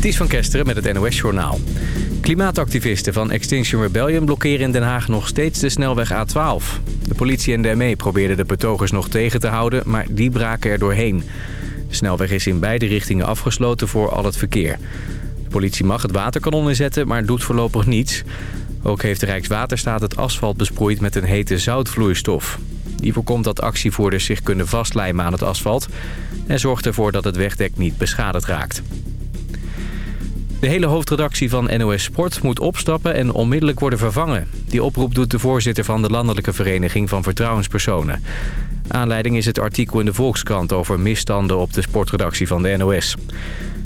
Ties van Kesteren met het NOS-journaal. Klimaatactivisten van Extinction Rebellion blokkeren in Den Haag nog steeds de snelweg A12. De politie en de ME probeerden de betogers nog tegen te houden, maar die braken er doorheen. De snelweg is in beide richtingen afgesloten voor al het verkeer. De politie mag het waterkanon inzetten, maar doet voorlopig niets. Ook heeft de Rijkswaterstaat het asfalt besproeid met een hete zoutvloeistof. Die voorkomt dat actievoerders zich kunnen vastlijmen aan het asfalt... en zorgt ervoor dat het wegdek niet beschadigd raakt. De hele hoofdredactie van NOS Sport moet opstappen en onmiddellijk worden vervangen. Die oproep doet de voorzitter van de Landelijke Vereniging van Vertrouwenspersonen. Aanleiding is het artikel in de Volkskrant over misstanden op de sportredactie van de NOS.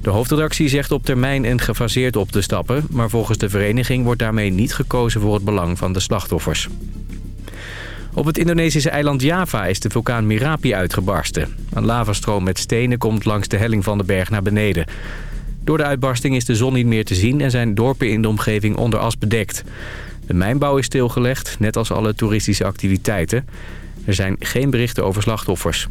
De hoofdredactie zegt op termijn en gefaseerd op te stappen... maar volgens de vereniging wordt daarmee niet gekozen voor het belang van de slachtoffers. Op het Indonesische eiland Java is de vulkaan Merapi uitgebarsten. Een lavastroom met stenen komt langs de helling van de berg naar beneden. Door de uitbarsting is de zon niet meer te zien en zijn dorpen in de omgeving onder as bedekt. De mijnbouw is stilgelegd, net als alle toeristische activiteiten. Er zijn geen berichten over slachtoffers.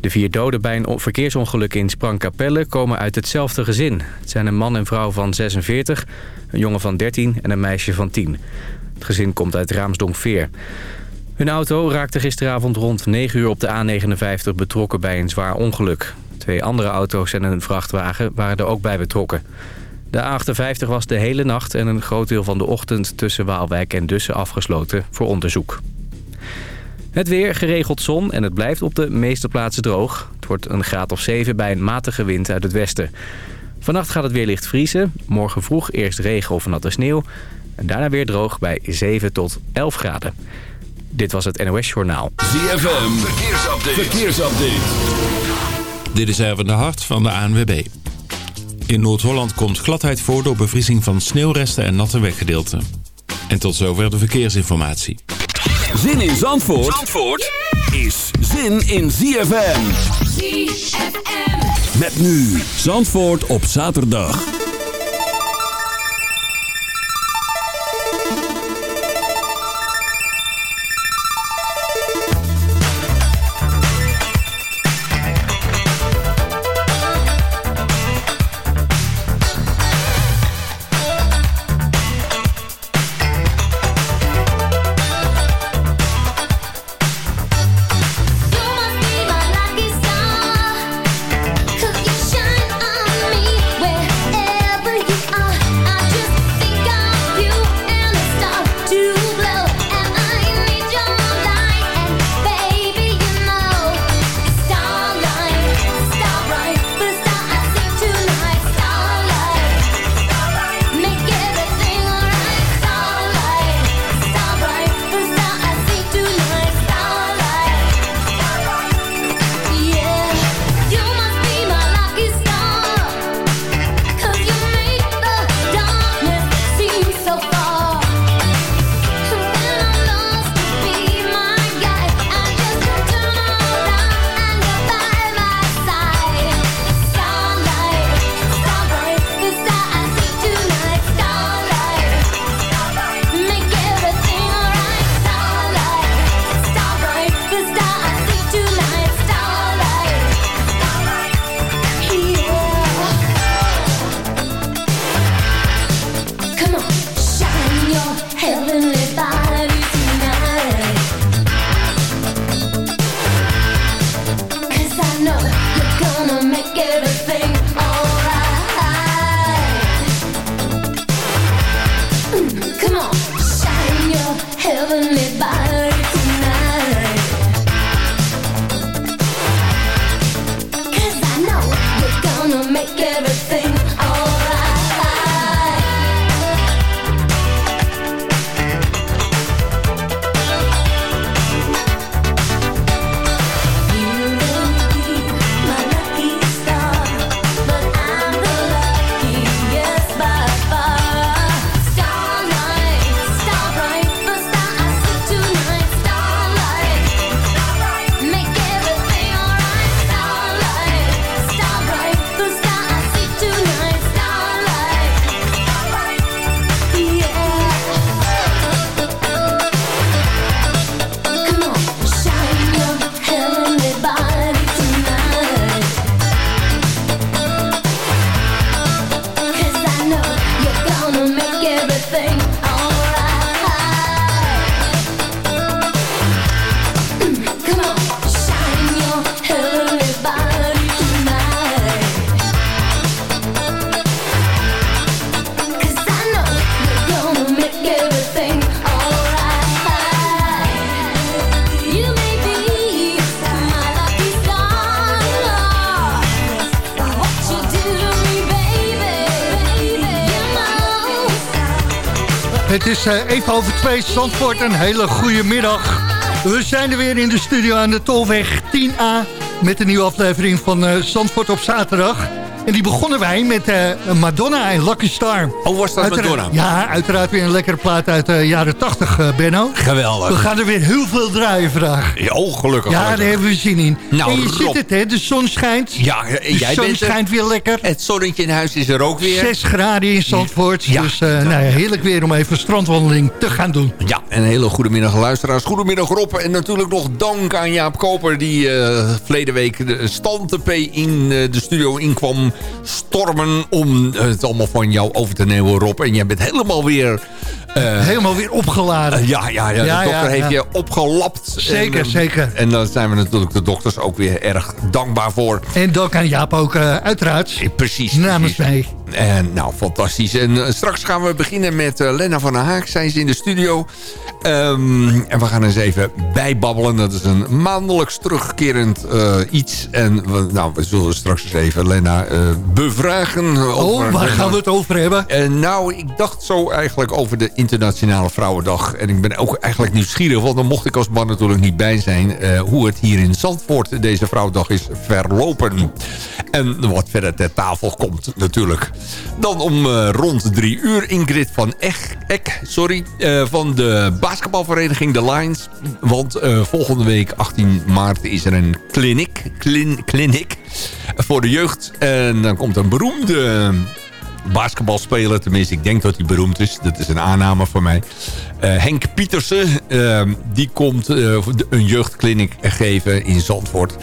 De vier doden bij een verkeersongeluk in Sprangkapelle komen uit hetzelfde gezin. Het zijn een man en vrouw van 46, een jongen van 13 en een meisje van 10. Het gezin komt uit Raamsdonkveer. Hun auto raakte gisteravond rond 9 uur op de A59 betrokken bij een zwaar ongeluk. Twee andere auto's en een vrachtwagen waren er ook bij betrokken. De A58 was de hele nacht en een groot deel van de ochtend tussen Waalwijk en Dussen afgesloten voor onderzoek. Het weer, geregeld zon en het blijft op de meeste plaatsen droog. Het wordt een graad of 7 bij een matige wind uit het westen. Vannacht gaat het weer licht vriezen. Morgen vroeg eerst regen of natte sneeuw. En daarna weer droog bij 7 tot 11 graden. Dit was het NOS Journaal. ZFM, verkeersupdate. verkeersupdate. Dit is even de hart van de ANWB. In Noord-Holland komt gladheid voor door bevriezing van sneeuwresten en natte weggedeelten. En tot zover de verkeersinformatie. Zin in Zandvoort, Zandvoort is zin in ZFM. ZFM. Met nu Zandvoort op zaterdag. Over twee, Zandvoort. Een hele goede middag. We zijn er weer in de studio aan de Tolweg 10A... met een nieuwe aflevering van uh, Zandvoort op zaterdag. En die begonnen wij met uh, Madonna en Lucky Star. Oh, was dat uiteraard, Madonna? Ja, uiteraard weer een lekkere plaat uit de jaren 80, uh, Benno. Geweldig. We gaan er weer heel veel draaien vandaag. Ja, oh, gelukkig. Ja, daar hebben we zin in. Nou, en je Rob. ziet het, hè? De zon schijnt. Ja, de jij zon bent schijnt weer lekker. Het zonnetje in huis is er ook weer. 6 graden in Zandvoort. Ja. Dus uh, nou ja, heerlijk weer om even strandwandeling te gaan doen. Ja, en een hele goede middag luisteraars. Goedemiddag Rob. En natuurlijk nog dank aan Jaap Koper... die verleden week de stand in uh, de studio inkwam stormen... om het allemaal van jou over te nemen, Rob. En jij bent helemaal weer... Uh, helemaal weer opgeladen. ja, ja, ja, de dokter ja, heeft ja. je opgelapt. Zeker, en, eh, zeker. En daar zijn we natuurlijk de dokters ook weer erg dankbaar voor. En dank aan Jaap ook uh, uiteraard. Eh, Precies. Namens precies. mij. En nou, fantastisch. En uh, straks gaan we beginnen met uh, Lena van der Haak. Zij is in de studio. Um, en we gaan eens even bijbabbelen. Dat is een maandelijks terugkerend uh, iets. En we, nou, we zullen straks eens even Lena bevragen. Over, oh, waar gaan we het over hebben? En nou, ik dacht zo eigenlijk over de Internationale Vrouwendag. En ik ben ook eigenlijk nieuwsgierig. Want dan mocht ik als man natuurlijk niet bij zijn. hoe het hier in Zandvoort deze Vrouwendag is verlopen. En wat verder ter tafel komt natuurlijk. Dan om uh, rond drie uur Ingrid van Eck sorry, uh, van de basketbalvereniging The Lions. Want uh, volgende week, 18 maart, is er een clinic, clin, clinic voor de jeugd. En dan komt een beroemde basketbalspeler, tenminste ik denk dat hij beroemd is. Dat is een aanname voor mij. Henk Pietersen, die komt een jeugdkliniek geven in Zandvoort.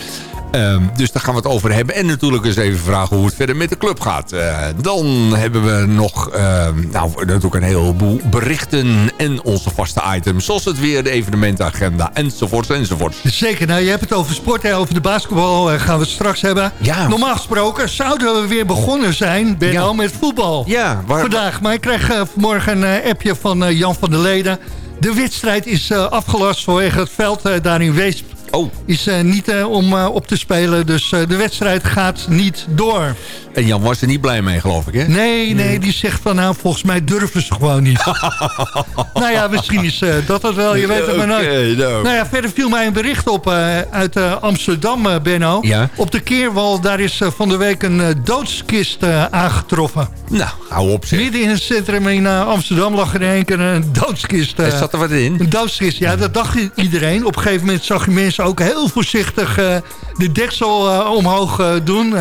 Um, dus daar gaan we het over hebben. En natuurlijk eens even vragen hoe het verder met de club gaat. Uh, dan hebben we nog uh, nou, natuurlijk een heleboel berichten en onze vaste items. Zoals het weer, de evenementenagenda enzovoorts enzovoorts. Zeker, nou je hebt het over sport, hè, over de basketbal uh, gaan we het straks hebben. Ja. Normaal gesproken zouden we weer begonnen zijn, Ben ja. met voetbal. Ja, waar... Vandaag, maar ik kreeg uh, vanmorgen een appje van Jan van der Leden. De wedstrijd is afgelast vanwege het veld daar in Weesp. Oh. Is uh, niet uh, om uh, op te spelen, dus de wedstrijd gaat niet door. En Jan was er niet blij mee, geloof ik, hè? Nee, nee, die zegt van, nou, volgens mij durven ze gewoon niet. nou ja, misschien is dat het wel, je weet het maar nooit. Okay, no. Nou ja, verder viel mij een bericht op uit Amsterdam, Benno. Ja? Op de Keerwal, daar is van de week een doodskist aangetroffen. Nou, hou op zeg. Midden in het centrum in Amsterdam lag er in één keer een doodskist. er zat er wat in? Een doodskist, ja, dat dacht iedereen. Op een gegeven moment zag je mensen ook heel voorzichtig uh, de deksel uh, omhoog uh, doen.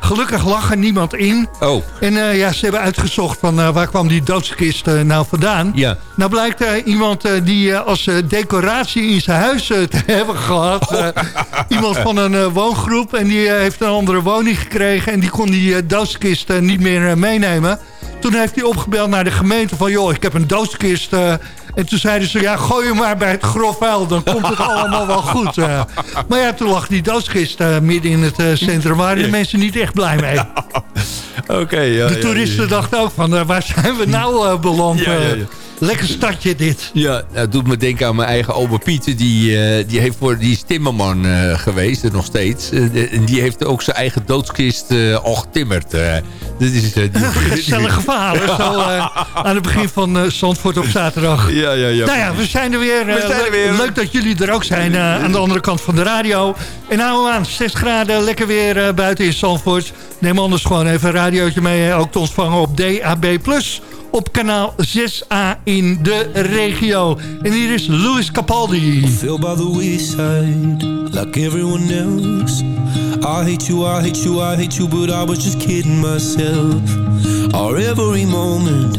gelukkig lag er niemand in. Oh. En ja, ze hebben uitgezocht van waar kwam die doodskist nou vandaan. Ja. Nou blijkt iemand die als decoratie in zijn huis te hebben gehad. Oh. iemand van een woongroep en die heeft een andere woning gekregen. En die kon die doodskist niet meer meenemen. Toen heeft hij opgebeld naar de gemeente van... joh, ik heb een doodskist... En toen zeiden ze, ja, gooi hem maar bij het grof vuil. Dan komt het allemaal wel goed. Uh, maar ja, toen lag die doodskist uh, midden in het uh, centrum. Waren de mensen niet echt blij mee. Ja. Oké, okay, ja, De toeristen ja, ja. dachten ook van, waar zijn we nou beland? Lekker stadje dit. Ja, dat doet me denken aan mijn eigen oma Piet. Die, uh, die, heeft voor, die is timmerman uh, geweest, nog steeds. Uh, en die heeft ook zijn eigen doodskist al getimmerd. dit is, Gezellige verhalen. Zo aan het begin van Zandvoort op zaterdag. Ja, ja, ja. Nou ja, we zijn er weer. we zijn er weer. Leuk dat jullie er ook zijn aan de andere kant van de radio. En nou aan, 6 graden, lekker weer buiten in Zandvoort. Neem anders gewoon even een radiootje mee. Ook te ontvangen op DAB+ op kanaal 6A in de regio. En hier is Louis Capaldi. I feel by the wayside, like everyone else. I hate you, I hate you, I hate you, but I was just kidding myself. Our every moment,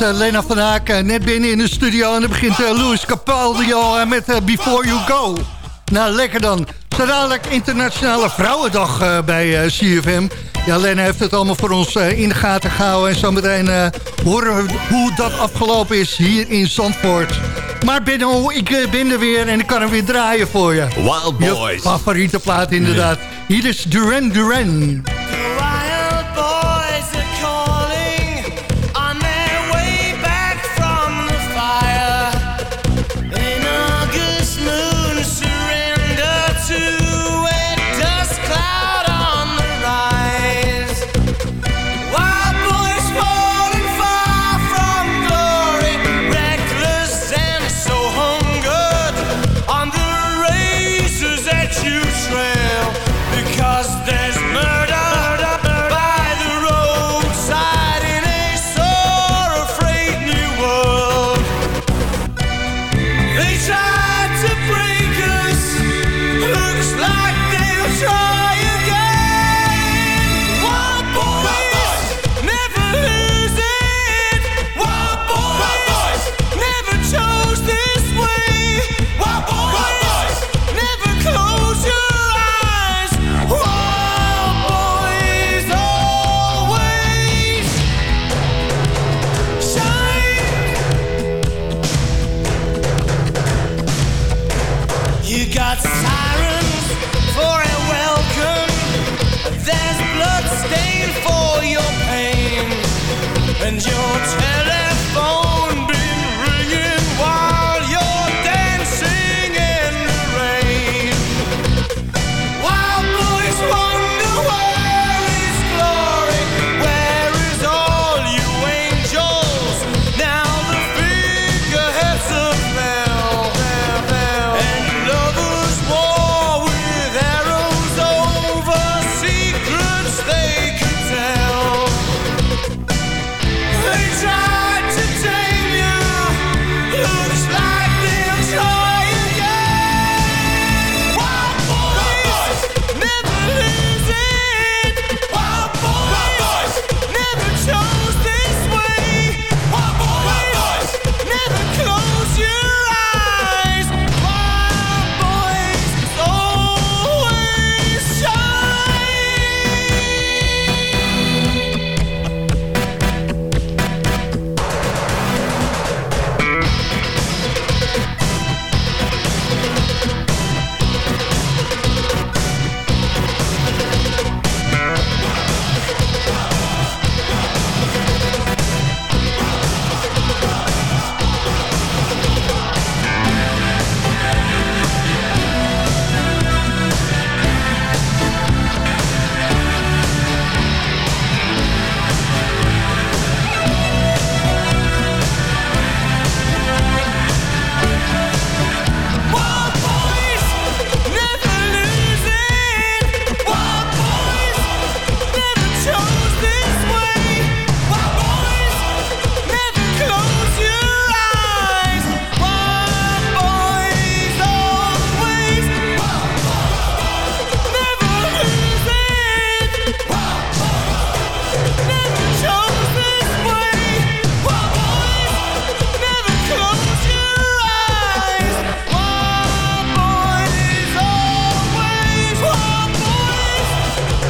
Eh, Lena van Haak eh, net binnen in de studio... en dan begint uh, Louis Capaldi al met eh, Before You Go. Nou, lekker dan. Zo dadelijk Internationale Vrouwendag eh, bij eh, CFM. Ja, Lena heeft het allemaal voor ons eh, in de gaten gehouden... en zometeen eh, horen we hoe dat afgelopen is hier in Zandvoort. Maar Benno, ik eh, ben er weer en ik kan hem weer draaien voor je. Wild Je Boys. favoriete plaat inderdaad. Hier is Duran Duran.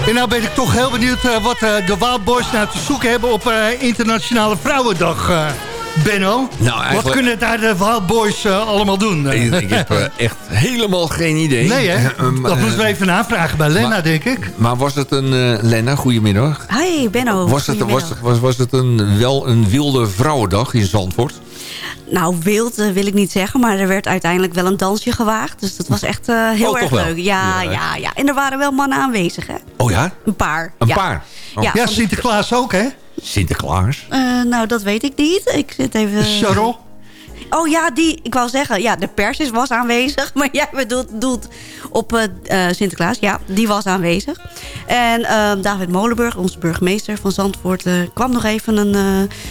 En nou ben ik toch heel benieuwd eh, wat eh, de Wild Boys nou te zoeken hebben op eh, Internationale Vrouwendag. eh, Benno, Nou, wat eigenlijk- kunnen daar de Wild Boys allemaal doen? Ik, ik heb echt helemaal geen idee. nee hè? Eh, dat moeten we even aanvragen bij Lena, maar- denk ik. Maar was het een... eh Lena, goedemiddag. Hi, Benno. Was het, was, was het een, wel een wilde vrouwendag in Zandvoort? Nou, wild eh, wil ik niet zeggen, maar er werd uiteindelijk wel een dansje gewaagd. Dus dat was echt eh, heel Oh, erg leuk. Ja, Ja, ja, ja, En er waren wel mannen aanwezig, hè? Oh ja? Een paar. Een ja. paar? Oh. Ja, Sinterklaas ook hè? Sinterklaas? Eh, nou, dat weet ik niet. Ik zit even... Charles? Oh ja, die, ik wou zeggen, ja, de pers is, was aanwezig. Maar jij bedoelt, doelt op eh, eh, Sinterklaas. Ja, die was aanwezig. En eh, David Molenburg, onze burgemeester van Zandvoort... eh, kwam nog even een,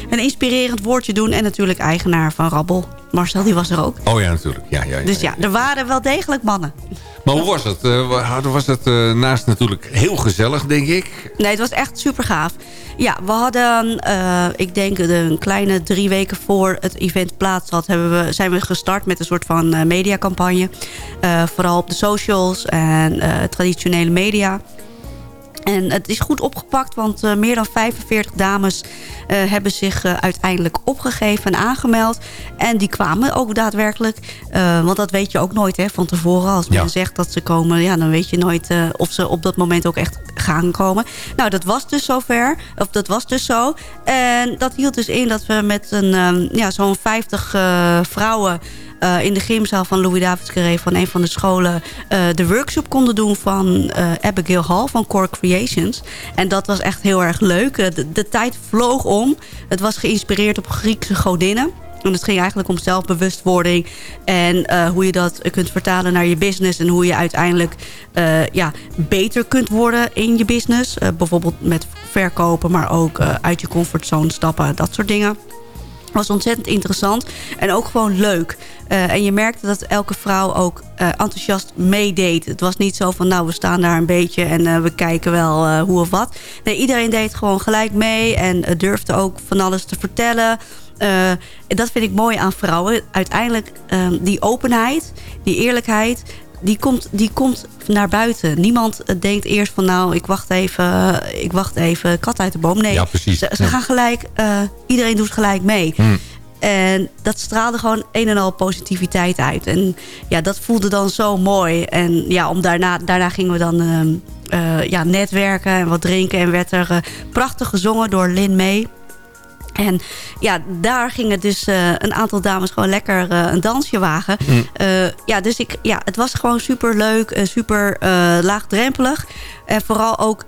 een inspirerend woordje doen. En natuurlijk eigenaar van Rabbel. Marcel, die was er ook. Oh ja, natuurlijk. Ja, ja, ja. Dus ja, er waren wel degelijk mannen. Maar hoe was het? Eh, wa- was het eh, naast natuurlijk heel gezellig, denk ik. Nee, het was echt super gaaf. Ja, we hadden, eh, ik denk de- een kleine drie weken voor het event plaats had... Hebben we, zijn we gestart met een soort van mediacampagne. Vooral op de socials en traditionele media. En het is goed opgepakt, want eh, meer dan 45 dames eh, hebben zich eh, uiteindelijk opgegeven en aangemeld. En die kwamen ook daadwerkelijk. Want dat weet je ook nooit hè, van tevoren. Als Ja. men zegt dat ze komen, ja, dan weet je nooit of ze op dat moment ook echt gaan komen. Nou, dat was dus zover. Of dat was dus zo. En dat hield dus in dat we met een, ehm, ja, zo'n 50 eh, vrouwen... eh, in de gymzaal van Louis Davids Carré van een van de scholen... eh, de workshop konden doen van eh, Abigail Hall van Core Creations. En dat was echt heel erg leuk. De, tijd vloog om. Het was geïnspireerd op Griekse godinnen. En het ging eigenlijk om zelfbewustwording. En hoe je dat kunt vertalen naar je business. En hoe je uiteindelijk ja, beter kunt worden in je business. Bijvoorbeeld met verkopen, maar ook uit je comfortzone stappen. Dat soort dingen was ontzettend interessant en ook gewoon leuk. Eh, en je merkte dat elke vrouw ook eh, enthousiast meedeed. Het was niet zo van, nou, we staan daar een beetje... en eh, we kijken wel hoe of wat. Nee, iedereen deed gewoon gelijk mee... en durfde ook van alles te vertellen... En dat vind ik mooi aan vrouwen. Uiteindelijk eh, die openheid, die eerlijkheid... Die komt, die komt naar buiten. Niemand eh, denkt eerst van nou, ik wacht even, eh, ik wacht even, kat uit de boom. Nee, Ja, precies. ze, ze Ja. gaan gelijk, eh, iedereen doet gelijk mee. Hmm. En dat straalde gewoon een en al positiviteit uit. En ja, dat voelde dan zo mooi. En ja, om daarna, daarna gingen we dan ehm, eh, ja, netwerken en wat drinken. En werd er prachtig gezongen door Lin May. En ja, daar gingen dus eh, een aantal dames gewoon lekker eh, een dansje wagen. Eh, ja, dus ik, ja, het was gewoon super leuk en super laagdrempelig. En vooral ook,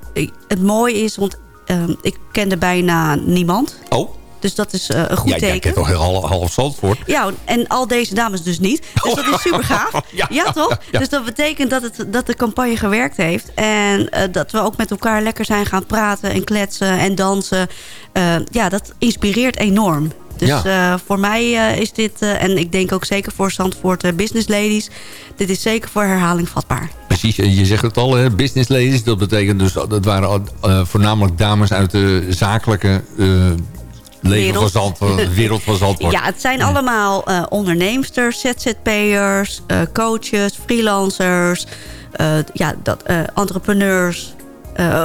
het mooie is, want ehm, ik kende bijna niemand. Oh, Dus dat is eh, een goed ja, teken. kent toch heel half, Zandvoort? Ja, en al deze dames dus niet. Dus dat is super gaaf. Ja, Ja, toch? ja. Dus dat betekent dat, het, dat de campagne gewerkt heeft. En eh, dat we ook met elkaar lekker zijn gaan praten en kletsen en dansen. Eh, ja, dat inspireert enorm. Dus Ja. voor mij is dit, en ik denk ook zeker voor Zandvoort Business Ladies... dit is zeker voor herhaling vatbaar. Precies, en je zegt het al, hè, business ladies. Dat betekent dus, dat waren voornamelijk dames uit de zakelijke leven van Zandvoort. wereld van Zandvoort. Ja, het zijn allemaal eh onderneemsters, ZZP'ers, eh, coaches, freelancers, eh, ja, dat, entrepreneurs,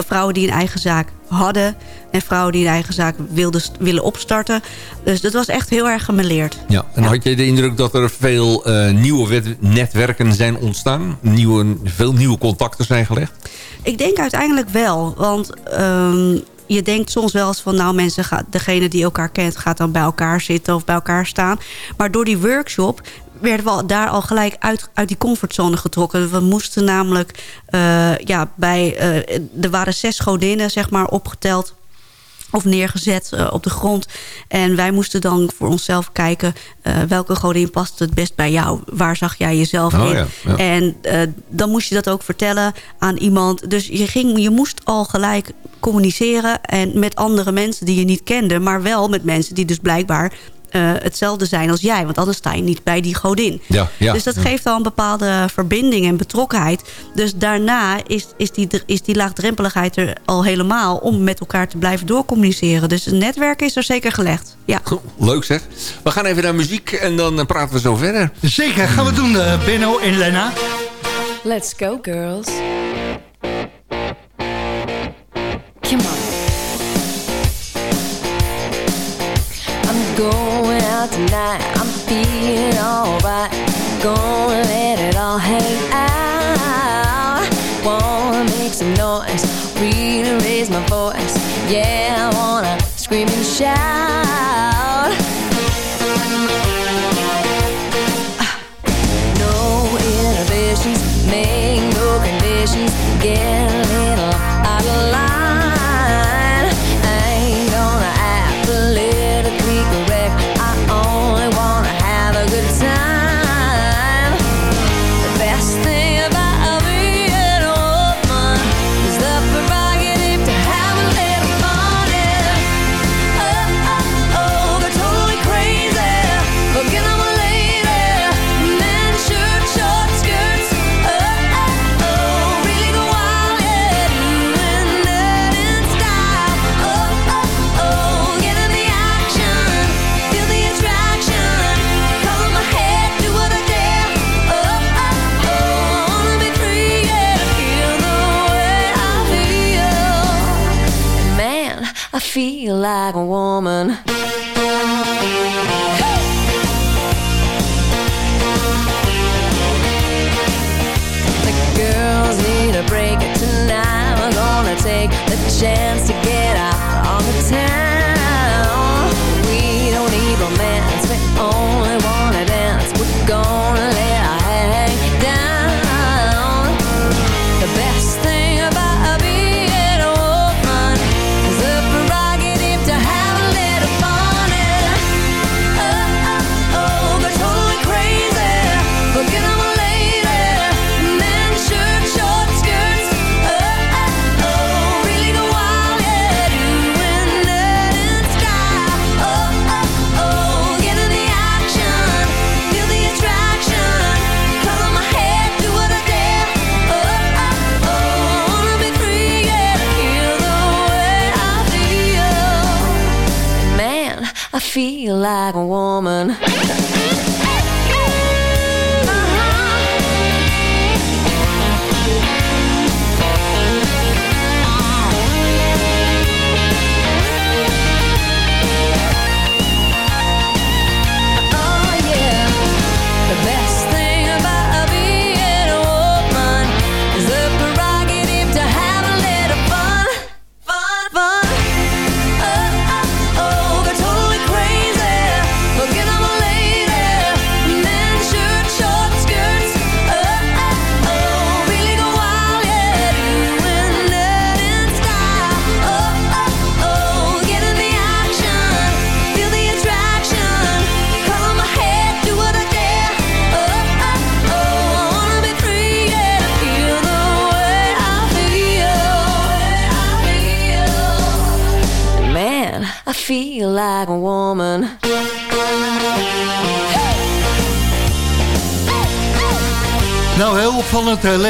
vrouwen die een eigen zaak hadden en vrouwen die een eigen zaak wilden, willen opstarten. Dus dat was echt heel erg gemeleerd. Ja, en Ja. had je de indruk dat er veel nieuwe wet- netwerken zijn ontstaan? Nieuwe, veel nieuwe contacten zijn gelegd? Ik denk uiteindelijk wel, want ehm, je denkt soms wel eens van... nou, mensen, gaan, degene die elkaar kent gaat dan bij elkaar zitten of bij elkaar staan. Maar door die workshop werden we daar al gelijk uit, uit die comfortzone getrokken. We moesten namelijk, eh, ja, bij, eh, er waren zes godinnen, zeg maar, opgeteld of neergezet eh, op de grond. En wij moesten dan voor onszelf kijken... eh, welke godin past het best bij jou? Waar zag jij jezelf Oh in? ja, ja. En eh, dan moest je dat ook vertellen aan iemand. Dus je, ging, je moest al gelijk communiceren... en met andere mensen die je niet kende... maar wel met mensen die dus blijkbaar... eh, hetzelfde zijn als jij. Want anders sta je niet bij die godin. Ja, ja. Dus dat geeft al een bepaalde verbinding en betrokkenheid. Dus daarna is, is, die, is die laagdrempeligheid er al helemaal... om met elkaar te blijven doorcommuniceren. Dus het netwerk is er zeker gelegd. Ja. Leuk zeg. We gaan even naar muziek en dan eh, praten we zo verder. Zeker, gaan we doen, eh, Benno en Lena. Let's go, girls. I'm feeling alright. Gonna let it all hang out. Wanna make some noise, really raise my voice. Yeah, I wanna scream and shout.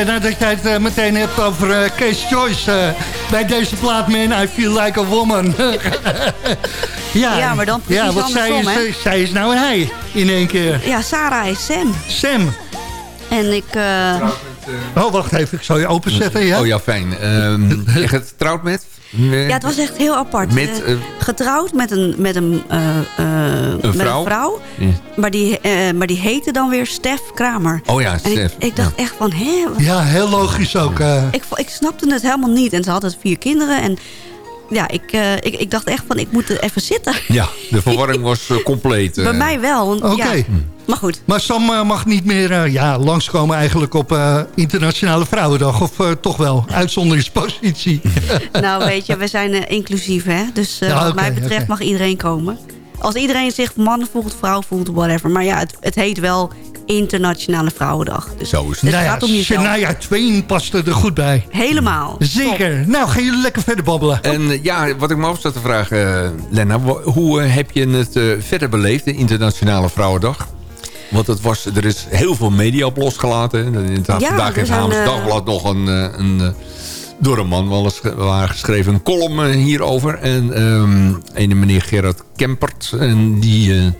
Opvallend, uh, Lena, dat jij het eh, meteen hebt over eh, Kees Joyce. eh, bij deze plaat, man, I feel like a woman. ja, Ja, maar dan precies Ja, want zij is, hè? eh, zij is nou een hij in één keer. Ja, Sarah is Sam. Sam. En ik... eh, Oh, wacht even, ik zal je openzetten, ja? Oh ja, fijn. Ehm je getrouwd met? Ja, het was echt heel apart. Met, Eh, eh, getrouwd met een, met een, eh, eh, met vrouw? een vrouw. Ja. Maar, die, eh, maar die heette dan weer Stef Kramer. Oh ja, ik, Stef. ik dacht echt van, hè? wat- Ja, heel logisch ook. Ik, ik snapte het helemaal niet. En ze hadden vier kinderen. En ja, ik, eh, ik, ik dacht echt van, ik moet er even zitten. Ja, de verwarring was compleet. Bij mij wel. want Oké. Ja, maar goed. Maar Sam eh, mag niet meer eh, ja, langskomen eigenlijk op eh, Internationale Vrouwendag. Of eh, toch wel, uitzonderingspositie. Nou, weet je, we zijn inclusief, hè. Dus eh, Ja, wat mij betreft mag iedereen komen. Als iedereen zich man voelt, vrouw voelt, whatever. Maar ja, het, het heet wel Internationale Vrouwendag. Dus Zo is het. nou ja, gaat om jezelf. Shania Twain past er goed bij. Helemaal. Zeker. Nou, gaan jullie lekker verder babbelen. En ja, wat ik me af zat te vragen, eh, Lena. Hoe heb je het eh, verder beleefd, de Internationale Vrouwendag? Want het was, er is heel veel media op losgelaten. In Ja, vandaag heeft Haams eh, Dagblad nog een, eh, een eh, door een man wel eens waar geschreven een column hierover. En ehm een meneer Gerard Kempert, en die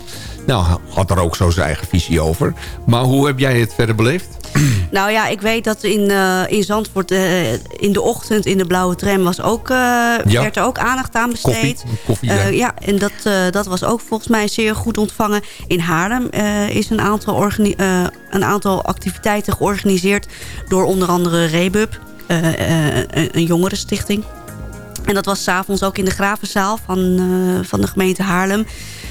nou, had er ook zo zijn eigen visie over. Maar hoe heb jij het verder beleefd? Nou ja, ik weet dat in, eh, in Zandvoort eh, in de ochtend in de blauwe tram was ook, eh, werd er ook aandacht aan besteed. Koffie, koffie, ja. Ja, en dat, dat was ook volgens mij zeer goed ontvangen. In Haarlem is een aantal, een aantal activiteiten georganiseerd door onder andere Rebub, een, jongerenstichting. En dat was s'avonds ook in de Gravenzaal van, van de gemeente Haarlem.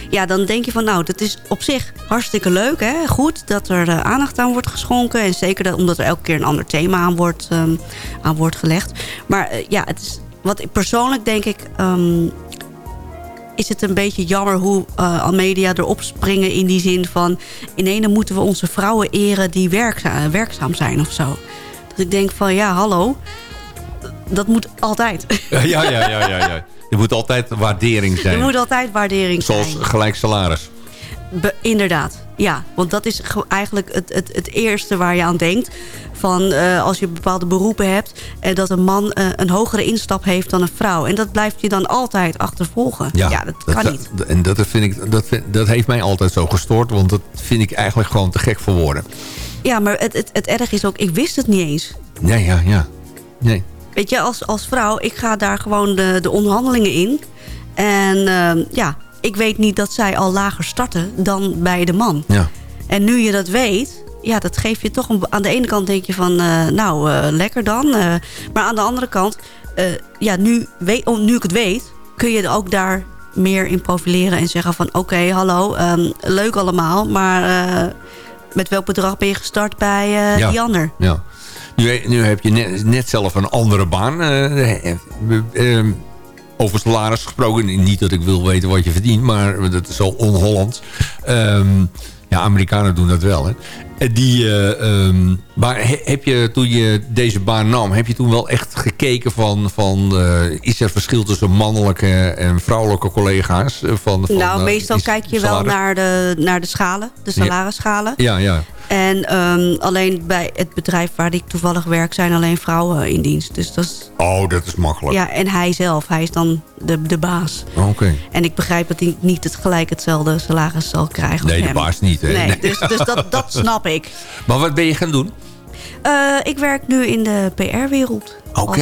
Ja, dan denk je van nou, dat is op zich hartstikke leuk. Hè? Goed dat er eh, aandacht aan wordt geschonken. En zeker dat, omdat er elke keer een ander thema aan wordt, ehm, aan wordt gelegd. Maar eh, ja, het is, wat ik persoonlijk denk ik... ehm, is het een beetje jammer hoe eh, al media erop springen... in die zin van... in ene moeten we onze vrouwen eren die werkza- werkzaam zijn of zo. Dat ik denk van ja, hallo... Dat moet altijd. Ja, ja, ja, ja, ja. Er moet altijd waardering zijn. Er moet altijd waardering Zoals zijn. gelijk salaris. Be- inderdaad, ja. Want dat is ge- eigenlijk het, het, het eerste waar je aan denkt. Van eh, als je bepaalde beroepen hebt... en dat een man eh, een hogere instap heeft dan een vrouw. En dat blijft je dan altijd achtervolgen. Ja, dat, kan niet. En dat, vind ik, dat, dat heeft mij altijd zo gestoord. Want dat vind ik eigenlijk gewoon te gek voor woorden. Ja, maar het, het, het erg is ook, ik wist het niet eens. Nee, ja, ja. Nee. Weet je, als, als vrouw, ik ga daar gewoon de, de onderhandelingen in. En eh, ja, ik weet niet dat zij al lager starten dan bij de man. Ja. En nu je dat weet, ja, dat geeft je toch... Een, aan de ene kant denk je van, eh, nou, eh, lekker dan. eh, maar aan de andere kant, ja, nu, weet, oh, nu ik het weet... kun je ook daar meer in profileren en zeggen van... oké, hallo, ehm, leuk allemaal, maar met welk bedrag ben je gestart bij eh, Ja. die ander? Ja. Nu, nu heb je net, zelf een andere baan. eh, eh, eh, over salaris gesproken. Niet dat ik wil weten wat je verdient, maar dat is zo on-Hollands. Ehm, ja, Amerikanen doen dat wel. Hè. En Die, eh, ehm, maar he- heb je toen je deze baan nam, heb je toen wel echt gekeken van, van eh, is er verschil tussen mannelijke en vrouwelijke collega's? eh, Van, van, nou, eh, meestal is kijk je wel naar de, naar de schalen, de salarisschalen. Ja, ja. En ehm, alleen bij het bedrijf waar ik toevallig werk... zijn alleen vrouwen in dienst. Dus dat is, Oh, dat is makkelijk. ja, en hij zelf, hij is dan de, de baas. Oké. En ik begrijp dat hij niet het gelijk hetzelfde salaris zal krijgen Nee, de hem. baas niet. Hè? Nee, Nee. dus, dus dat, dat snap ik. Maar wat ben je gaan doen? Eh, ik werk nu in de PR-wereld. Oké. Als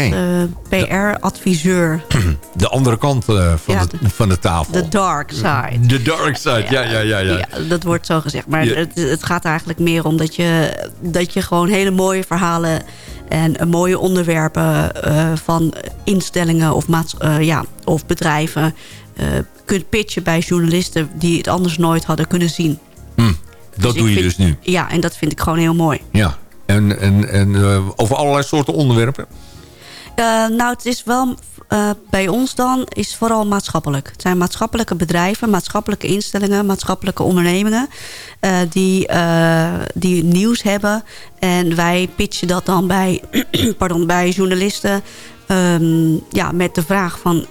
eh, PR-adviseur. De andere kant eh, van, Ja, de, van de tafel. De dark side. De dark side, ja, ja, ja. ja. Ja, dat wordt zo gezegd. Maar het, het gaat eigenlijk meer om dat je, dat je gewoon hele mooie verhalen... en mooie onderwerpen van instellingen of, maats, ja, of bedrijven... kunt pitchen bij journalisten die het anders nooit hadden kunnen zien. Hm, dat ik doe je vind- dus nu. Ja, en dat vind ik gewoon heel mooi. Ja. En, en, en eh, over allerlei soorten onderwerpen? Eh, nou, het is wel eh, bij ons dan is vooral maatschappelijk. Het zijn maatschappelijke bedrijven, maatschappelijke instellingen, maatschappelijke ondernemingen die, die nieuws hebben. En wij pitchen dat dan bij, pardon, bij journalisten ehm, ja, met de vraag van...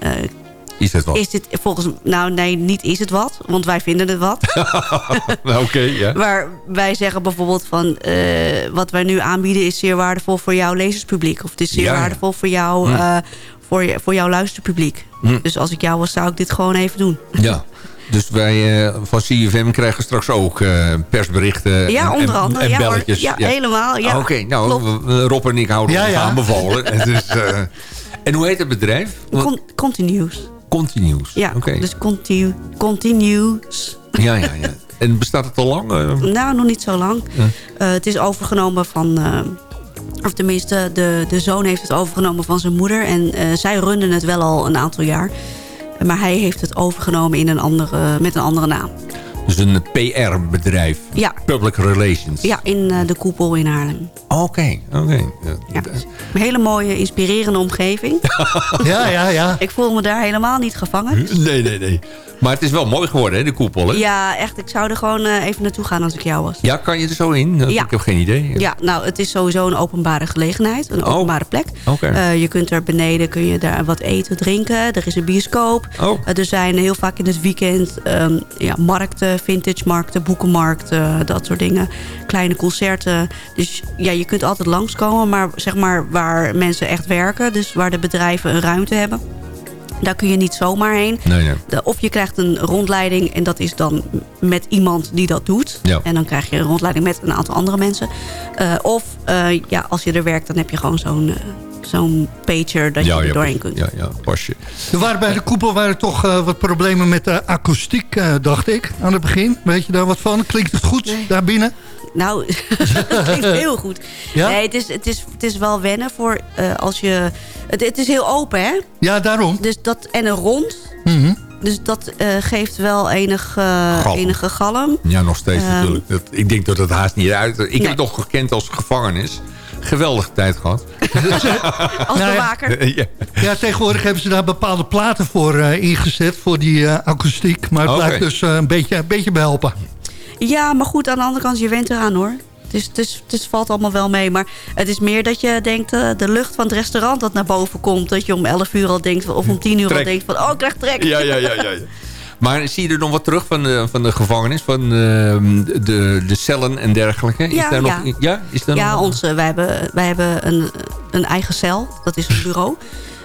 Is het wat? is dit volgens... Nou, nee, niet is het wat, want wij vinden het wat. Oké, ja. Maar wij zeggen bijvoorbeeld van... eh, wat wij nu aanbieden is zeer waardevol voor jouw lezerspubliek. Of het is zeer Ja, ja. waardevol voor, jou, Hm. eh, voor, je, voor jouw luisterpubliek. Hm. Dus als ik jou was, zou ik dit gewoon even doen. Ja. Dus wij eh, van CFM krijgen straks ook eh, persberichten Ja, en, onder en- andere. en belletjes. ja, helemaal. Ja. Oké, nou, Klopt. Rob en ik houden Ja, ons ja. aanbevolen. Het is, eh, en hoe heet het bedrijf? Con- continuous. Continuous. Ja, dus continu, continuous. Ja, ja, ja. En bestaat het al lang? eh? Nou, nog niet zo lang. Ja. Eh, het is overgenomen van... eh, of tenminste, de, de zoon heeft het overgenomen van zijn moeder. En zij runden het wel al een aantal jaar. Maar hij heeft het overgenomen in een andere, met een andere naam. Dus een PR-bedrijf. Ja. Public Relations. Ja, in eh, de koepel in Haarlem. Oké, oké. Ja. Een hele mooie, inspirerende omgeving. Ja, ja, ja. Ik voel me daar helemaal niet gevangen. Nee, nee, nee. Maar het is wel mooi geworden, hè, de koepel, hè? Ja, echt. Ik zou er gewoon eh, even naartoe gaan als ik jou was. Ja, kan je er zo in? Ja. Ik heb geen idee. Ja, nou, het is sowieso een openbare gelegenheid. Een Oh. openbare plek. Oké. Eh, je kunt er beneden kun je daar wat eten, drinken. Er is een bioscoop. Oh. Eh, er zijn heel vaak in het weekend ehm, ja, markten, vintage markten, boekenmarkten, dat soort dingen. Kleine concerten. Dus ja, je kunt altijd langskomen. Maar zeg maar waar mensen echt werken. Dus waar de bedrijven een ruimte hebben. Daar kun je niet zomaar heen. Nee, nee. Of je krijgt een rondleiding en dat is dan met iemand die dat doet. Ja. En dan krijg je een rondleiding met een aantal andere mensen. Eh, of eh, ja, als je er werkt, dan heb je gewoon zo'n eh, zo'n pager dat je er doorheen kunt. Ja, ja, pasje. Er waren bij de koepel waren toch wat problemen met de akoestiek, eh, dacht ik, aan het begin. Weet je daar wat van? Klinkt het goed daar binnen? Nou, dat klinkt heel goed. Ja? Nee, het is, het, is, het is wel wennen voor eh, als je... Het, het is heel open, hè? Ja, daarom. Dus dat, en een rond. Mhm. Dus dat eh, geeft wel enig, eh, Galm. enige galm. Ja, nog steeds Ehm. natuurlijk. Dat, ik denk dat het haast niet uit... Ik Nee. heb het nog gekend als gevangenis. Geweldige tijd gehad. Als Nou ja. bewaker. ja. Ja, tegenwoordig hebben ze daar bepaalde platen voor eh, ingezet, voor die eh, akoestiek. Maar het blijft dus eh, een, beetje, een beetje behelpen. Ja, maar goed, aan de andere kant, je went eraan hoor. Het is, valt allemaal wel mee. Maar het is meer dat je denkt, eh, de lucht van het restaurant dat naar boven komt. Dat je om 11 uur al denkt, of om 10 uur al denkt van, oh, ik krijg trek. Ja, ja, ja, ja, ja. Maar zie je er nog wat terug van de, van de gevangenis? Van eh, de, de cellen en dergelijke? Is Ja, daar nog, ja. ja? Is daar Ja, nog, onze, wij hebben, wij hebben een, een eigen cel. Dat is een bureau.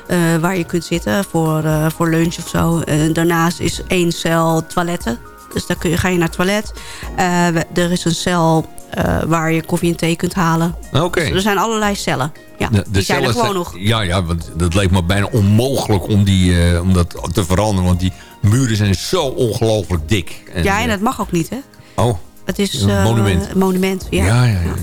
eh, waar je kunt zitten voor, eh, voor lunch of zo. Daarnaast is één cel toiletten. Dus daar kun je, ga je naar het toilet. Eh, er is een cel eh, waar je koffie en thee kunt halen. Dus er zijn allerlei cellen. Ja, De, de die zijn er gewoon nog. Ja, ja, want dat leek me bijna onmogelijk om, die, eh, om dat te veranderen. Want die muren zijn zo ongelooflijk dik. ja, en dat mag ook niet, hè? Oh, Het is Een monument. monument, ja. ja, ja, ja. ja.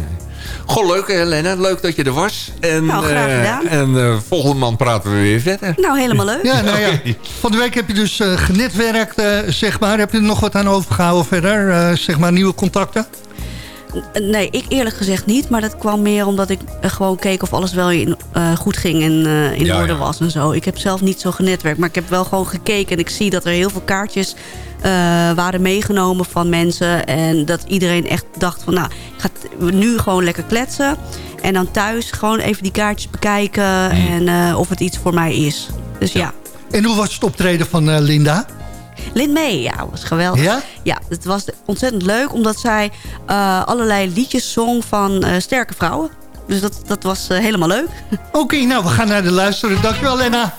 Goh, leuk Helena. Leuk dat je er was. En, Nou, graag eh, gedaan. en eh, volgende maand praten we weer verder. Nou, helemaal leuk. Ja, nou ja. Van de week heb je dus eh, genetwerkt, eh, zeg maar. Heb je er nog wat aan overgehouden verder? Eh, zeg maar nieuwe contacten? Nee, ik eerlijk gezegd niet. Maar dat kwam meer omdat ik eh, gewoon keek of alles wel in, eh, goed ging en eh, in Ja, orde ja. was en zo. Ik heb zelf niet zo genetwerkt, maar ik heb wel gewoon gekeken. En ik zie dat er heel veel kaartjes eh, waren meegenomen van mensen. En dat iedereen echt dacht van, nou, ik ga nu gewoon lekker kletsen. En dan thuis gewoon even die kaartjes bekijken en eh, of het iets voor mij is. Dus ja. En hoe was het optreden van eh, Linda? Lin May, ja, was geweldig. Ja? Ja, het was ontzettend leuk omdat zij eh, allerlei liedjes zong van eh, sterke vrouwen. Dus dat, dat was eh, helemaal leuk. Oké, nou, we gaan naar de luisteren. Dankjewel, Lena.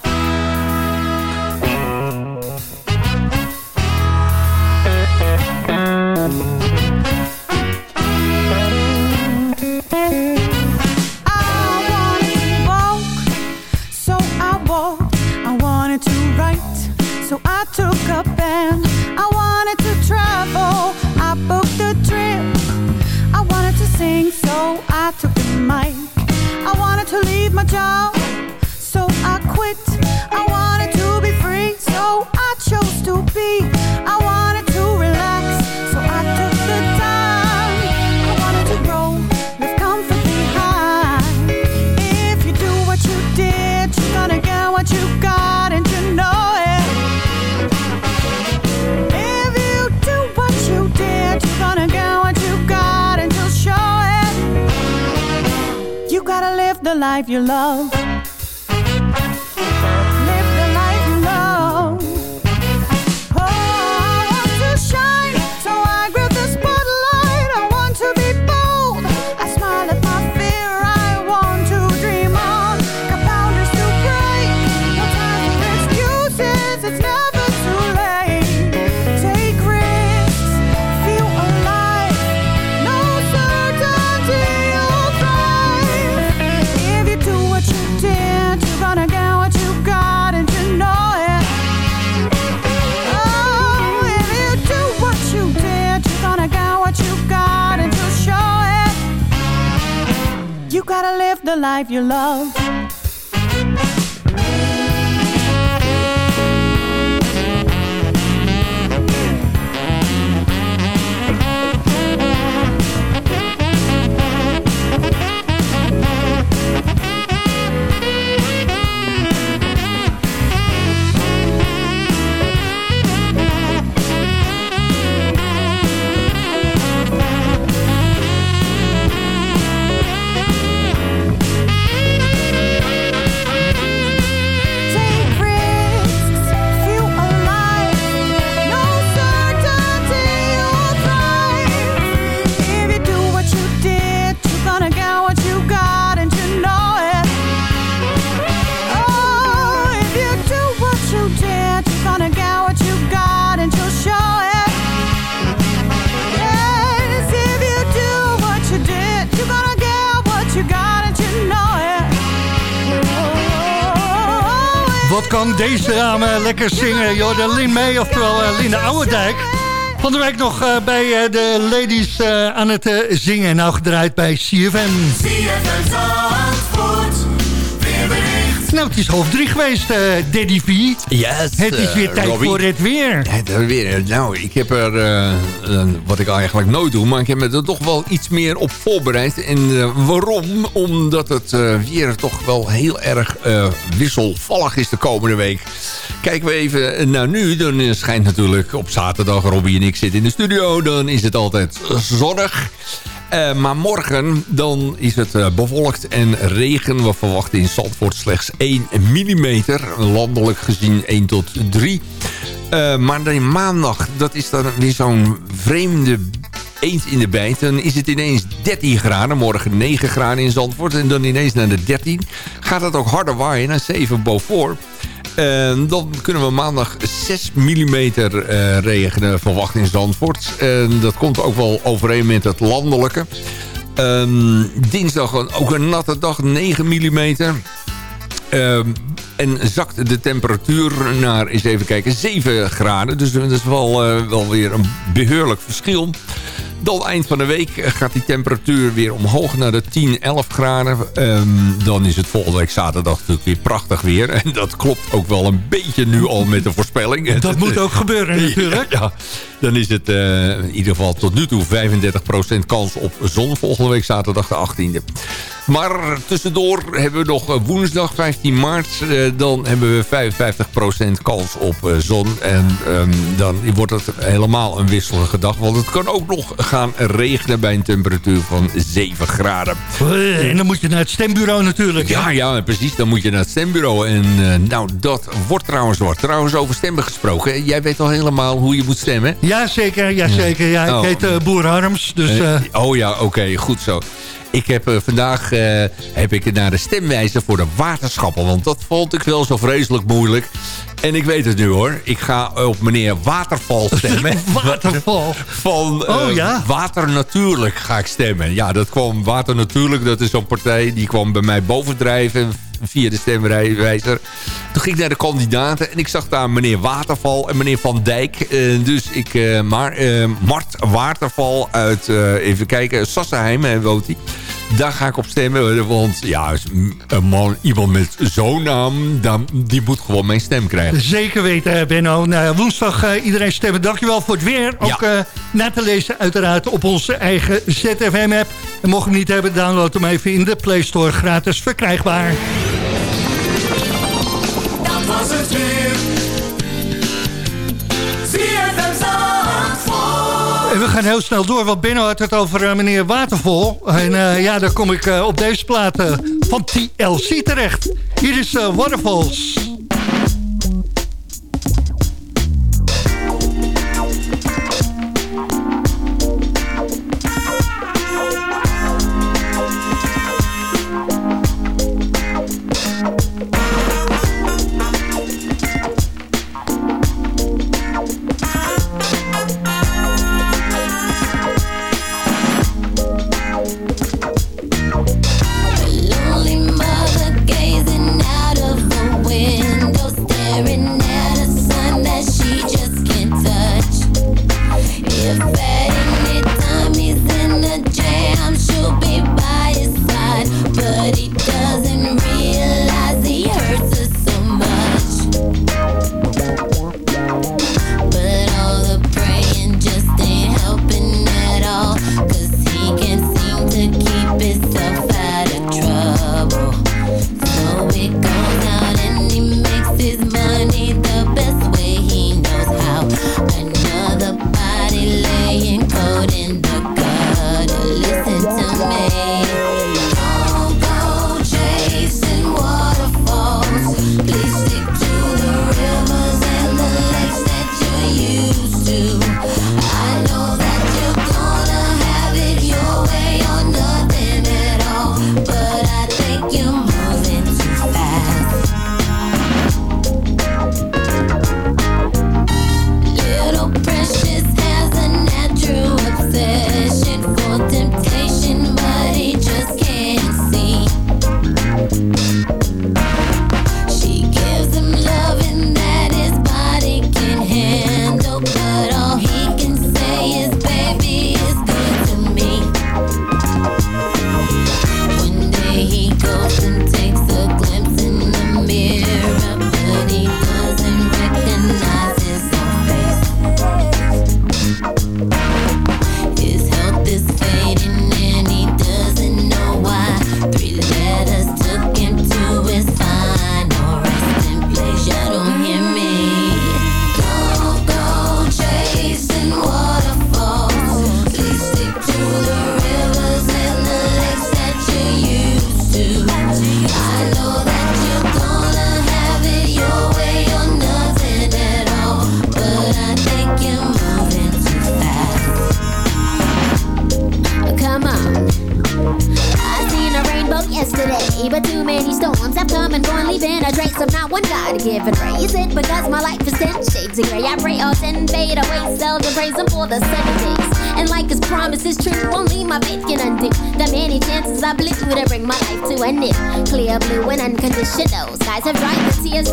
know. Life you love. The life you love. Kan deze dame lekker zingen. Joh, de Lin May, oftewel uh, Linda Ouwendijk. Van de week nog uh, bij uh, de ladies aan het zingen. Nou gedraaid bij CFM. CFM. Nou, het is half drie geweest, Daddy V. Yes, Het is weer tijd Robbie. voor het weer. Het weer. Nou, ik heb er, uh, wat ik eigenlijk nooit doe, maar ik heb me er toch wel iets meer op voorbereid. En uh, waarom? Omdat het uh, weer toch wel heel erg wisselvallig is de komende week. Kijken we even naar nu, dan schijnt natuurlijk op zaterdag, Robbie en ik zitten in de studio, dan is het altijd zonnig. Uh, maar morgen dan is het uh, bewolkt en regen. We verwachten in Zandvoort slechts 1 mm. Landelijk gezien 1 tot 3. Uh, maar dan maandag, dat is dan weer zo'n vreemde eend in de bijt. Dan is het ineens 13 graden. Morgen 9 graden in Zandvoort. En dan ineens naar de 13. Gaat het ook harder waaien naar 7 boven. Dan kunnen we maandag 6 mm uh, regen verwachten in Zandvoort. En dat komt ook wel overeen met het landelijke. Dinsdag ook een natte dag, 9 mm. Um, en zakt de temperatuur naar, eens even kijken, 7 graden. Dus dat is wel, uh, wel weer een beheerlijk verschil. Dan eind van de week gaat die temperatuur weer omhoog naar de 10, 11 graden. Um, dan is het volgende week zaterdag natuurlijk weer prachtig weer. En dat klopt ook wel een beetje nu al met de voorspelling. Dat moet ook gebeuren natuurlijk. Ja, ja. Dan is het uh, in ieder geval tot nu toe 35% kans op zon. Volgende week zaterdag de 18e. Maar tussendoor hebben we nog woensdag 15 maart. Uh, dan hebben we 55% kans op uh, zon. En um, dan wordt het helemaal een wisselige dag. Want het kan ook nog gaan regenen bij een temperatuur van 7 graden. En dan moet je naar het stembureau natuurlijk. Ja, ja, precies. Dan moet je naar het stembureau. En nou, dat wordt trouwens wat. Trouwens, over stemmen gesproken. Jij weet al helemaal hoe je moet stemmen. Ja, zeker. Ja, zeker. Ja, ik Oh. heet uh, Boer Harms. Dus, uh... oh ja, oké. Okay, goed zo. Ik heb uh, vandaag heb ik naar de stemwijzer voor de waterschappen. Want dat vond ik wel zo vreselijk moeilijk. En ik weet het nu hoor. Ik ga op meneer Waterval stemmen. Waterval? Van oh, ja? Water Natuurlijk ga ik stemmen. Ja, dat kwam Water Natuurlijk. Dat is zo'n partij die kwam bij mij bovendrijven via de stemwijzer. Toen ging ik naar de kandidaten en ik zag daar meneer Waterval en meneer Van Dijk. Uh, dus ik, uh, maar uh, Mart Waterval uit, even kijken, Sassenheim woont hij. Daar ga ik op stemmen, want ja, een man, iemand met zo'n naam, dan, die moet gewoon mijn stem krijgen. Zeker weten, Benno. Nou, woensdag uh, iedereen stemmen. Dankjewel voor het weer. Ook ja. uh, na te lezen uiteraard op onze eigen ZFM-app. En mocht je hem niet hebben, download hem even in de Play Store. Gratis verkrijgbaar. We gaan heel snel door, want Benno had het over uh, meneer Watervol. En uh, ja, dan kom ik uh, op deze plaat van TLC terecht. Hier is Waterfalls.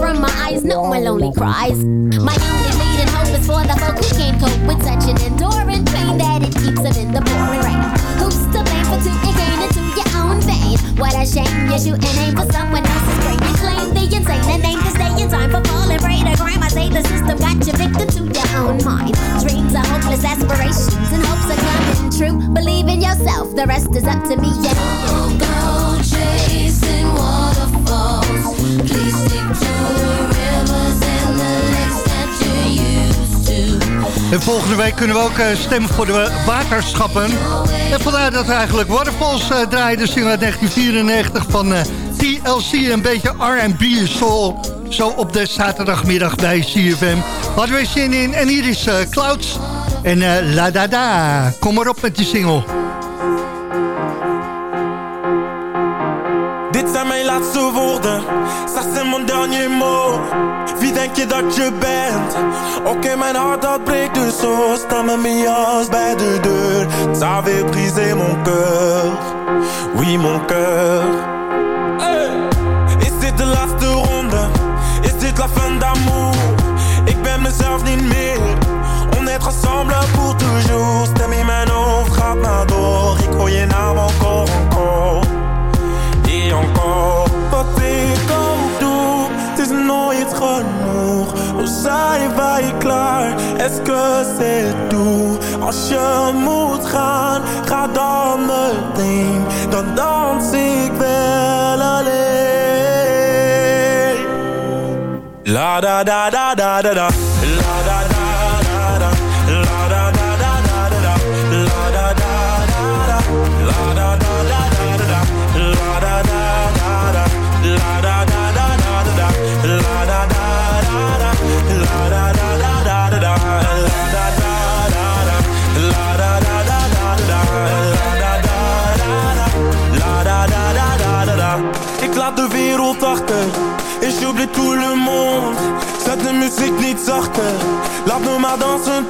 From my eyes. No more lonely cries. My only leading hope is for the folk who can't cope with such an enduring pain that it keeps them in the pouring rain. Who's to blame for taking gain into your own vein? What a shame you shoot an aim for someone else's brain. You claim the insane and aim to stay in time for falling prey to crime. I say the system got you victim to your own mind. Dreams are hopeless aspirations and hopes are coming true. Believe in yourself, the rest is up to me. Yeah. Go chasing waterfalls. En volgende week kunnen we ook eh, stemmen voor de waterschappen. En vandaar dat we eigenlijk Waterfalls uh, draaien. De single uit 1994 van eh, TLC. Een beetje R&B soul. Zo op de zaterdagmiddag bij CFM. Hadden we zin in. En hier is eh, Clouds. En eh, La Da Da. Kom maar op met die single. Dit zijn mijn laatste woorden, mon dernier mot Wie denk je dat je bent? Oké, mijn hart dat breekt dus zo. Sta met mijn jas bij de deur. Ça avait brisé mon cœur Oui, mon cœur. Hey. Is dit de laatste ronde? Is dit la fin d'amour? Ik ben mezelf niet meer. On est ensemble pour toujours Stem in mijn hoofd gaat maar door. Ik hoor je naam encore, encore et encore is nooit genoeg. Hoe waar je klaar, que c'est tout Als je moet gaan, ga dan meteen. Dan dans ik wel alleen. La da da da da da da. La da me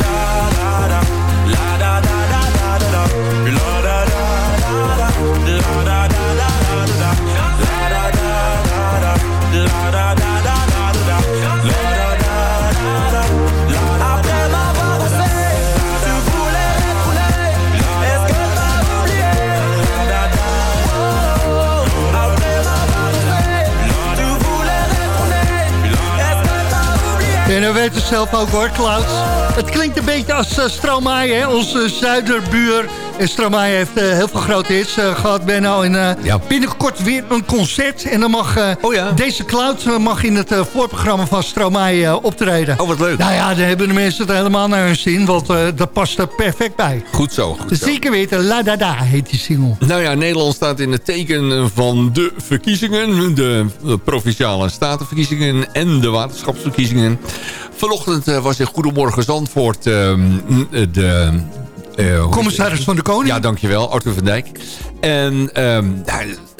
het zelf ook hoor, Clouds. Het klinkt een beetje als uh, onze zuiderbuur. En Stromae heeft eh, heel veel grote hits eh, gehad, Benno. En eh, binnenkort weer een concert. En dan mag Oh deze Clouds eh, mag in het voorprogramma van Stromae optreden. Oh, wat leuk. Nou ja, dan hebben de mensen het helemaal naar hun zin. Want dat past er perfect bij. Goed zo, goed zo. Zeker weten, La Da Da heet die single. Nou ja, Nederland staat in het teken van de verkiezingen. De provinciale statenverkiezingen en de waterschapsverkiezingen. Vanochtend was in Goedemorgen Zandvoort ehm, de... eh, Commissaris van de Koning. Ja, dankjewel, Arthur van Dijk. En ehm,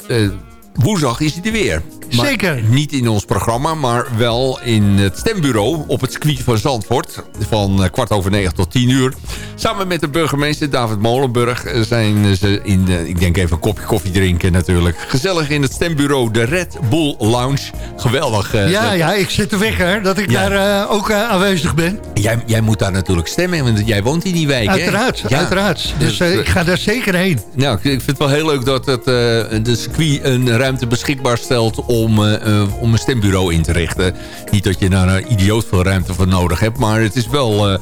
eh, woensdag is hij er weer. Maar Zeker. Niet in ons programma, maar wel in het stembureau op het circuit van Zandvoort. Van eh, kwart over negen tot tien uur. Samen met de burgemeester David Molenburg eh, zijn ze in, de, ik denk even een kopje koffie drinken natuurlijk. Gezellig in het stembureau, de Red Bull Lounge. Geweldig. eh, Ja, ja, ik zit te wekker dat ik Ja. daar ook aanwezig ben. Jij, jij moet daar natuurlijk stemmen, want jij woont in die wijk, hè? Uiteraard, Ja. uiteraard. Dus eh, ik ga daar zeker heen. Nou, ik vind het wel heel leuk dat het, de circuit een ruimte beschikbaar stelt om, eh, eh, om een stembureau in te richten. Niet dat je daar een idioot veel ruimte voor nodig hebt, maar het is wel... eh,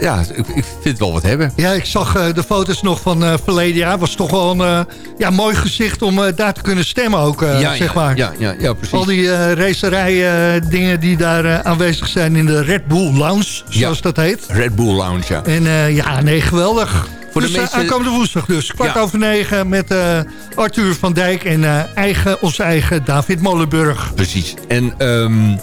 ja, ik, ik vind het wel wat hebben. Ja, ik zag de foto's nog van eh, verleden jaar. was toch wel een ja, mooi gezicht om daar te kunnen stemmen ook, ja, zeg maar. Ja, ja, ja, precies. Al die uh, racerij dingen die daar aanwezig zijn in de Red Bull Lounge, zoals dat heet. Red Bull Lounge, ja. En ja, nee, geweldig. Voor de dus eh, mensen- aankomende woensdag dus, kwart Ja. over negen met eh, Arthur van Dijk en eh, eigen, onze eigen David Molenburg. Precies. En ehm,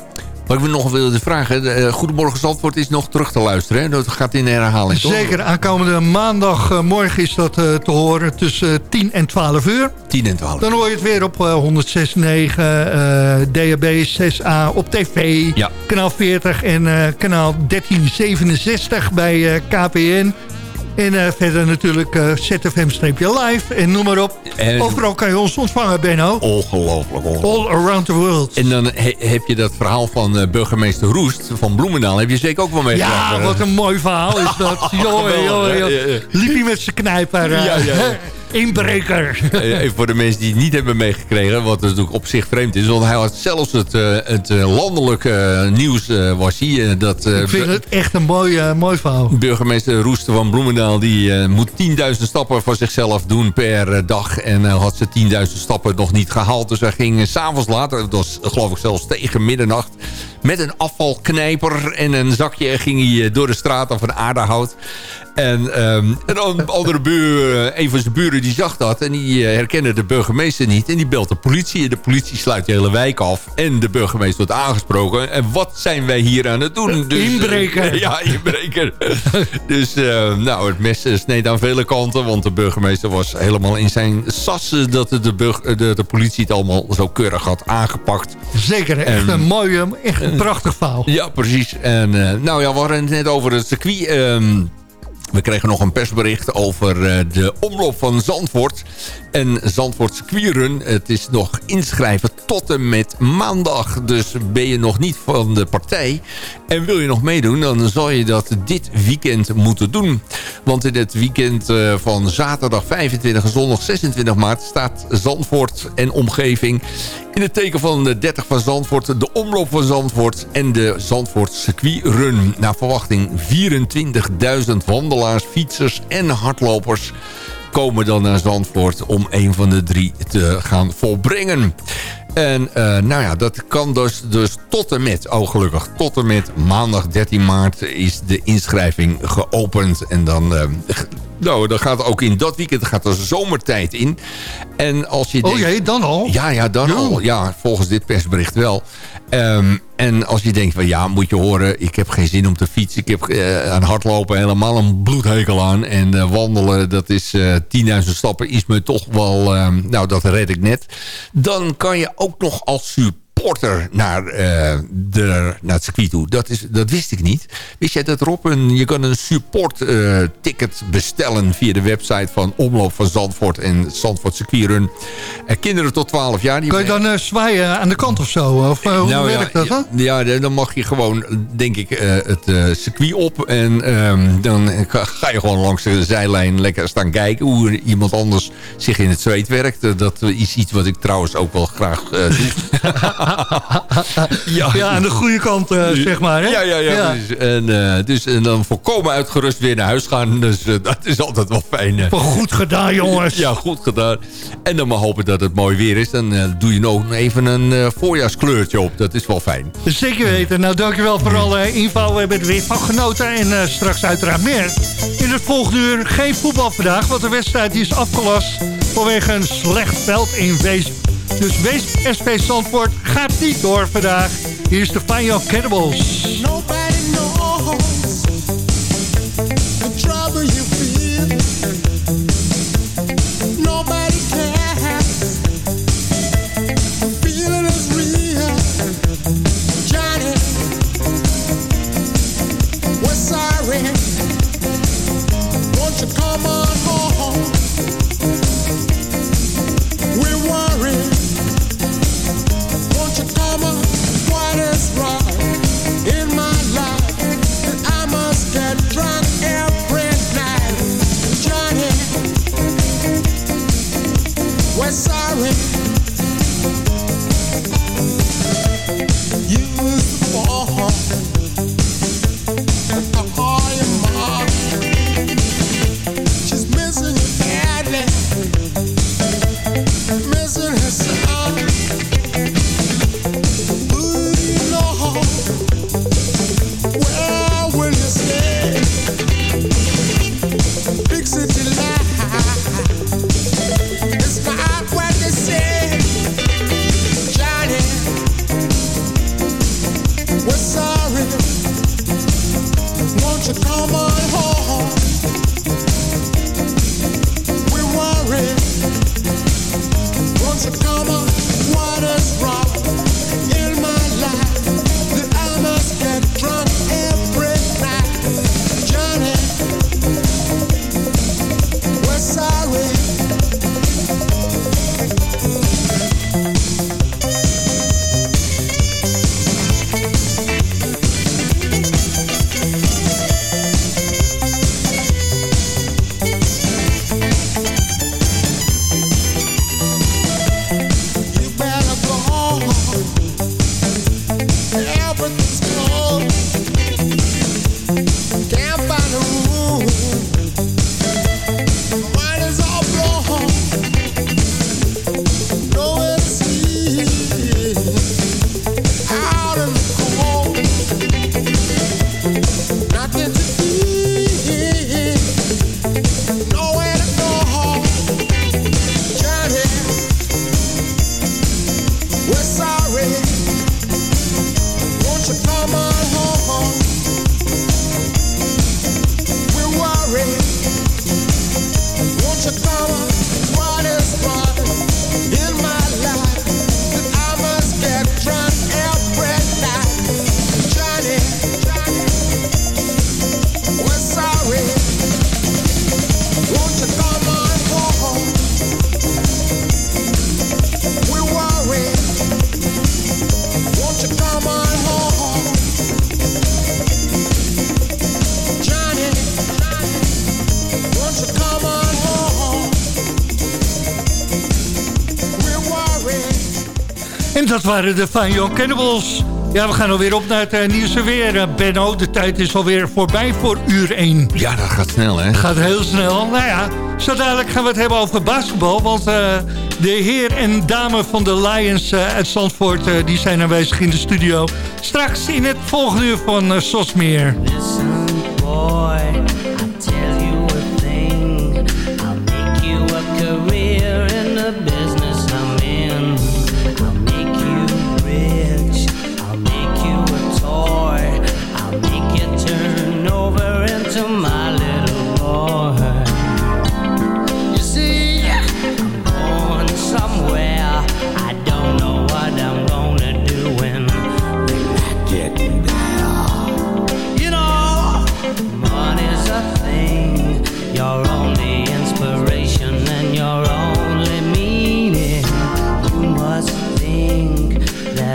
wat ik me nog wilde vragen... de, eh, Goedemorgen Zandvoort is nog terug te luisteren. Hè? Dat gaat in de herhaling, toch? Zeker, aankomende maandag, eh, morgen is dat te horen tussen 10 en 12 uur. 10 en 12. Dan hoor je het weer op eh, 106.9, eh DHB 6A op tv, Ja. kanaal 40 en kanaal 1367 bij KPN. En eh, verder natuurlijk eh, ZFM-live en noem maar op. En- Overal kan je ons ontvangen, Benno. Ongelooflijk, ongelooflijk. All around the world. En dan he- heb je dat verhaal van eh, burgemeester Roest van Bloemendaal. Heb je zeker ook wel meegemaakt. Ja, wat een mooi verhaal is dat. Ja, ja. jongen. Liep hij met zijn knijper. ja, ja. Inbreker. Eh, Even voor de mensen die het niet hebben meegekregen, wat natuurlijk op zich vreemd is. Want hij had zelfs het, eh, het eh, landelijke nieuws was hij. eh, dat, Ik vind het echt een mooi, mooi verhaal. Burgemeester Roester van Bloemendaal die moet 10.000 stappen voor zichzelf doen per dag. En had ze 10.000 stappen nog niet gehaald. Dus hij ging s s'avonds later, dat was geloof ik zelfs tegen middernacht... met een afvalknijper en een zakje ging hij eh, door de straat of een aardehout. En ehm, een an- andere buur, eh, een van zijn buren die zag dat en die eh, herkende de burgemeester niet. En die belt de politie en de politie sluit de hele wijk af. En de burgemeester wordt aangesproken. En wat zijn wij hier aan het doen? Dus, Inbreker. ja, inbreker. dus eh, nou, het mes sneed aan vele kanten. Want de burgemeester was helemaal in zijn sassen... dat de, de, de politie het allemaal zo keurig had aangepakt. Zeker, echt En- een mooi, eh, echt een prachtig verhaal. Ja, precies. En eh, nou ja, we hadden het net over het circuit. ehm, we kregen nog een persbericht over eh, de omloop van Zandvoort. En Zandvoort circuitrun. Het is nog inschrijven tot en met maandag. Dus ben je nog niet van de partij en wil je nog meedoen... dan zal je dat dit weekend moeten doen. Want in het weekend eh, van zaterdag 25 en zondag 26 maart... staat Zandvoort en omgeving in het teken van de 30 van Zandvoort... de omloop van Zandvoort en de Zandvoort circuitrun. Naar verwachting 24.000 wandelaars, fietsers en hardlopers komen dan naar Zandvoort om een van de drie te gaan volbrengen. En eh, nou ja, dat kan dus, dus tot en met, oh gelukkig, tot en met maandag 13 maart is de inschrijving geopend. En dan, eh, nou, dan gaat ook in dat weekend gaat er zomertijd in. En als je Oh denkt- jee, dan al? ja, ja, dan al. Ja, volgens dit persbericht wel. Ehm, en als je denkt van ja, moet je horen... ik heb geen zin om te fietsen. Ik heb eh, aan hardlopen helemaal een bloedhekel aan. En eh, wandelen, dat is eh 10.000 stappen, is me toch wel... ehm, nou, dat red ik net. Dan kan je ook nog als naar, eh, de, naar het circuit toe. Dat, is, dat wist ik niet. Wist jij dat Rob? Een, je kan een support eh, ticket bestellen via de website van Omloop van Zandvoort en Zandvoort Circuitrun. Eh, kinderen tot 12 jaar. Die Kan je dan zwaaien aan de kant of zo? Of hoe nou, werkt dat dan? Ja, dan mag je gewoon, denk ik, het circuit op. En ehm, dan ga je gewoon langs de zijlijn lekker staan kijken... hoe iemand anders zich in het zweet werkt. Dat is iets wat ik trouwens ook wel graag doe. ja. Ja, aan de goede kant, eh, zeg maar. Hè? Ja, ja, ja. precies. En, eh, dus, en dan volkomen uitgerust weer naar huis gaan. Dus eh, dat is altijd wel fijn. goed gedaan, jongens. Ja, goed gedaan. En dan maar hopen dat het mooi weer is. Dan doe je nog even een voorjaarskleurtje op. Dat is wel fijn. Zeker weten. Nou, dankjewel voor alle info. We hebben er weer van genoten. En straks uiteraard meer. In het volgende uur geen voetbal vandaag. Want de wedstrijd is afgelast vanwege een slecht veld in Weesp. Dus Weesp SP Zandvoort gaat niet door vandaag. Hier is de Cannibals. Nobody knows the trouble you feel. Nobody cares. The feeling is real. Johnny, we're sorry. Won't you waren de Van Young Cannibals. Ja, we gaan alweer op naar het eh, Nieuws weer. Eh, Benno, de tijd is alweer voorbij voor uur 1. Ja, dat gaat snel, hè? Gaat heel snel. Nou ja, zo dadelijk gaan we het hebben over basketbal. Want eh, de heer en dame van de Lions uit Zandvoort... die zijn aanwezig in de studio. Straks in het volgende uur van Sosmeer.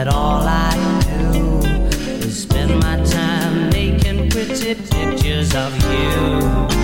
that all I do is spend my time making pretty pictures of you.